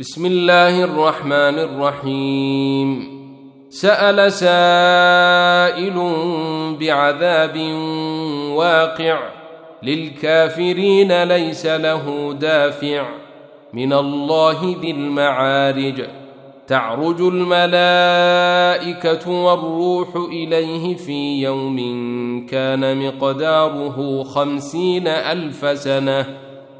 بسم الله الرحمن الرحيم. سأل سائل بعذاب واقع للكافرين ليس له دافع. من الله ذي المعارج. تعرج الملائكة والروح إليه في يوم كان مقداره خمسين ألف سنة.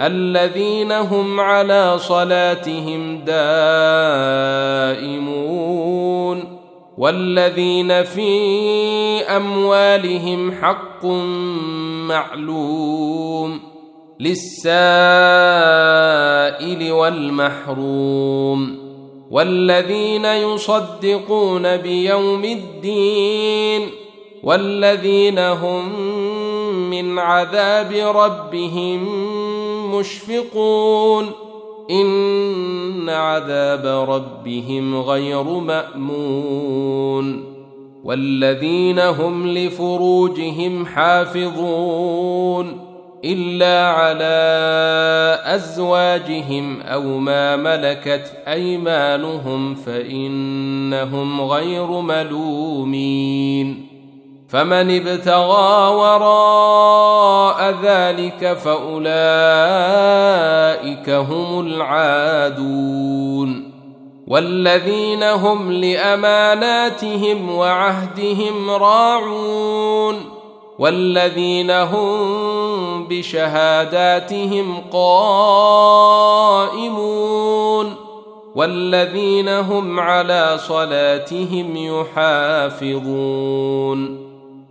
الذين هم على صلاتهم دائمون والذين في أموالهم حق معلوم للسائل والمحروم والذين يصدقون بيوم الدين والذين هم من عذاب ربهم مشفقون. إن عذاب ربهم غير مأمون. والذين هم لفروجهم حافظون. إلا على أزواجهم أو ما ملكت أيمانهم فإنهم غير ملومين. فمن ابتغى وراء ذلك فأولئك هم العادون والذين هم لأماناتهم وعهدهم راعون والذين هم بشهاداتهم قائمون والذين هم على صلاتهم يحافظون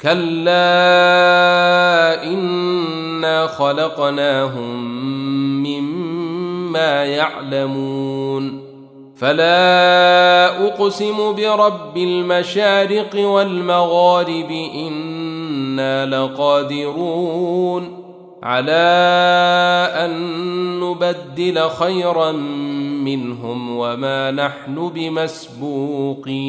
كلا إنا خلقناهم مما يعلمون فلا أقسم برب المشارق والمغارب إنا لقادرون على أن نبدل خيرا منهم وما نحن بمسبوقين